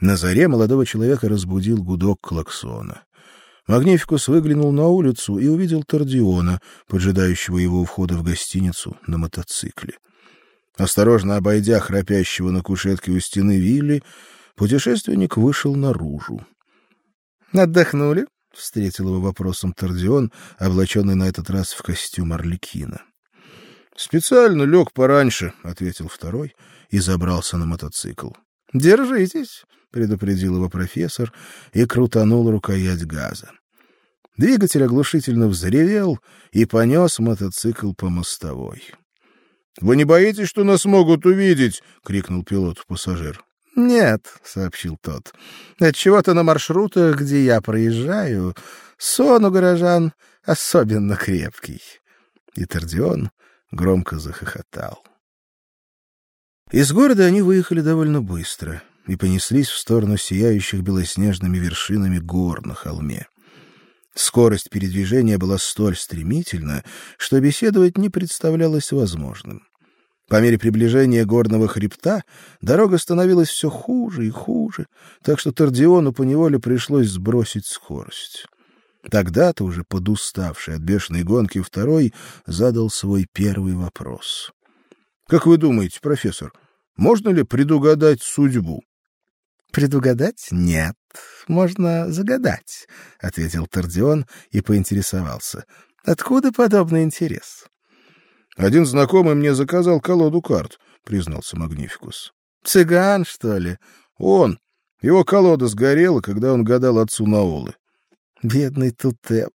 На заре молодого человека разбудил гудок клаксона. Магнификус выглянул на улицу и увидел Тардиона, поджидающего его у входа в гостиницу на мотоцикле. Осторожно обойдя храпящего на кушетке у стены Вилли, путешественник вышел наружу. Отдохнули? встретил его вопросом Тардион, облаченный на этот раз в костюм орликина. Специально лег пораньше, ответил второй и забрался на мотоцикл. Держитесь, предупредил его профессор и крутанул рукоять газа. Двигатель оглушительно взревел и понес мотоцикл по мостовой. Вы не боитесь, что нас могут увидеть? крикнул пилот-пассажир. Нет, сообщил тот. От чего-то на маршрутах, где я проезжаю, сон у горожан особенно крепкий. И Тордион громко захохотал. Из города они выехали довольно быстро и понеслись в сторону сияющих белоснежными вершинами гор на холме. Скорость передвижения была столь стремительна, что беседовать не представлялось возможным. По мере приближения горного хребта дорога становилась все хуже и хуже, так что Тардиону поневоле пришлось сбросить скорость. Тогда-то уже подуставший от бешеной гонки второй задал свой первый вопрос. Как вы думаете, профессор, можно ли предугадать судьбу? Предугадать? Нет, можно загадать, ответил Тардион и поинтересовался: откуда подобный интерес? Один знакомый мне заказал колоду карт, признался Магнификус. Цыган, что ли? Он. Его колода сгорела, когда он гадал отцу Наолы. Бедный Тутеп.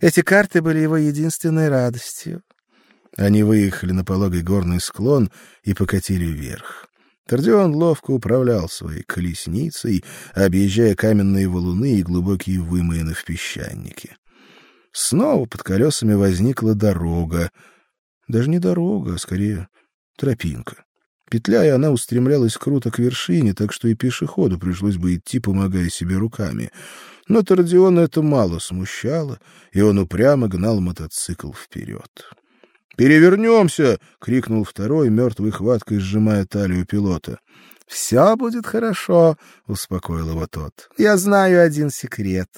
Эти карты были его единственной радостью. Они выехали на пологий горный склон и покатили вверх. Тордион ловко управлял своей колесницей, объезжая каменные валуны и глубокие вымоины в песчанике. Снова под колесами возникла дорога, даже не дорога, а скорее тропинка. Петляя, она устремлялась круто к вершине, так что и пешеходу пришлось бы идти, помогая себе руками. Но Тордиона это мало смущало, и он упрямо гнал мотоцикл вперед. «Перевернемся!» — крикнул второй, мертвой хваткой сжимая талию пилота. «Все будет хорошо», — успокоил его тот. «Я знаю один секрет.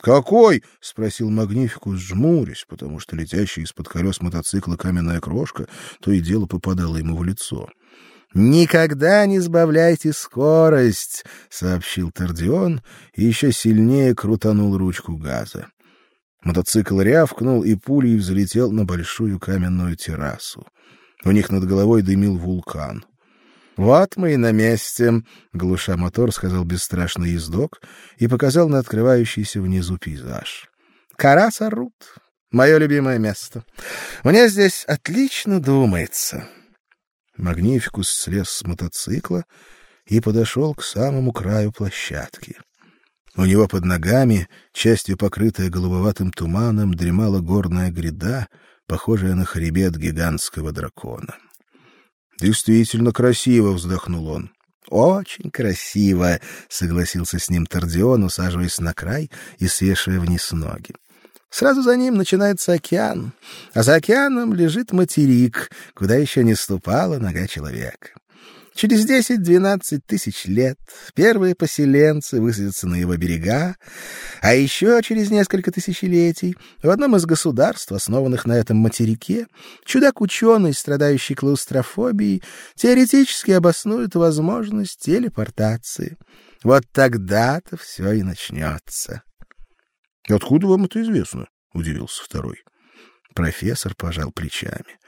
Какой? спросил Магнификус, жмурясь, потому что летящая из-под колес мотоцикла каменная крошка то и дело попадала ему в лицо. Никогда не сбавляйте скорость, сообщил Тардион и еще сильнее крутанул ручку газа. Мотоцикл рявкнул и пулей взлетел на большую каменную террасу. У них над головой дымил вулкан. Вот мы и на месте, глуша мотор, сказал бесстрашный ездок и показал на открывающийся внизу пейзаж. Карасарут, мое любимое место. Мне здесь отлично думается. Магнификус слез с мотоцикла и подошел к самому краю площадки. У него под ногами, частью покрытая голубоватым туманом, дремала горная гряда, похожая на хребет гигантского дракона. Действительно красиво, вздохнул он. Очень красиво, согласился с ним Тардион, усаживаясь на край и свешивая вниз ноги. Сразу за ним начинается океан, а за океаном лежит материк, куда еще не ступала нога человека. Через десять-двенадцать тысяч лет первые поселенцы высадятся на его берега, а еще через несколько тысячелетий в одном из государств, основанных на этом материке, чудак-ученый, страдающий клаустрофобией, теоретически обоснует возможность телепортации. Вот тогда-то все и начнется. — Откуда вам это известно? — удивился второй. Профессор пожал плечами.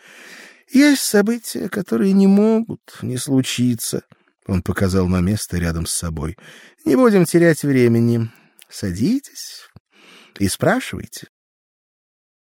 Есть события, которые не могут не случиться. Он показал на место рядом с собой. Не будем терять времени. Садитесь и спрашивайте.